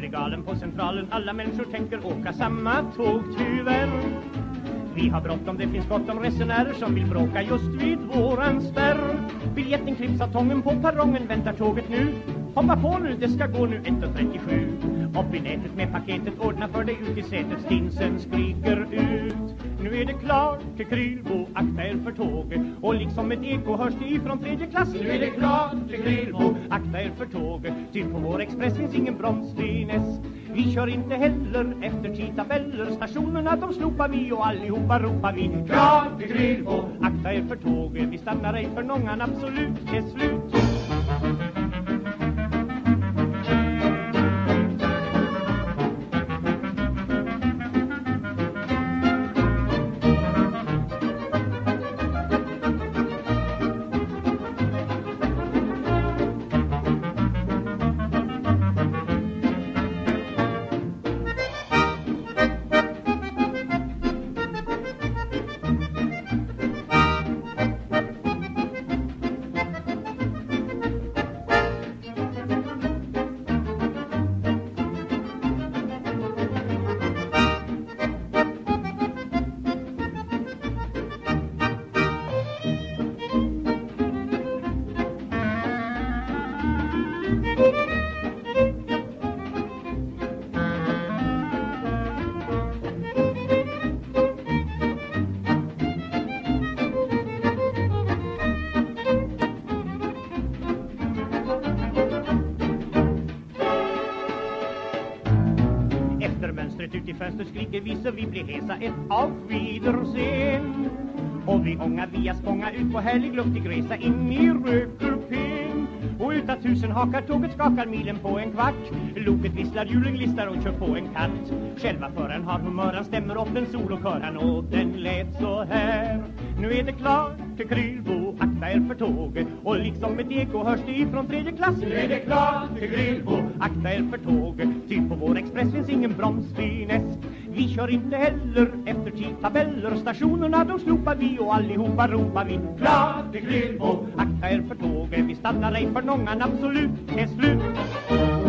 signalen på centralen. Alla människor tänker åka samma tåg tyvärr. Vi har bråttom, det finns gott om resenärer som vill bråka just vid våran spärr. Biljetten klipps av tången på perrongen, väntar tåget nu. Hoppa på nu, det ska gå nu. 1.37 upp i nätet med paketet, ordna för dig ut i sätet. Stinsen skriker ut. Nu är det klart till Krylbo, akta er för tåget. Och liksom ett eko hörs det ifrån tredje klass. Nu är det klart till Krylbo, akta er för tåget. Ty på vår express finns ingen broms, finess. Vi kör inte heller efter tidtabeller. Stationerna de slopar vi och allihopa ropar vi Klart till Krylbo, akta er för tåget. Vi stannar ej för någon absolut, det är slut. Fönstret ut i fönstret skriker vi så vi blir hesa ett av Wiedersehen Och vi ångar via Spånga ut på härlig luftig resa in i rökkupén Och utan tusen hakar tåget skakar milen på en kvart. Loket visslar, hjulen glistar och kör på en katt. Själva föraren har humör, han stämmer upp en solokör han och den lät så här. Nu är det klart till Krylbo, akta er för tåget. Och liksom ett eko hörs det ifrån tredje klass. Nu är det klart till Krylbo, akta er för tåget. Ty på vår express finns ingen bromsfiness Vi kör inte heller efter tidtabeller. Stationerna de slopar vi och allihopa ropar vi. Klart till Krylbo, akta er för tåget. Vi stannar ej för någon absolut, det är slut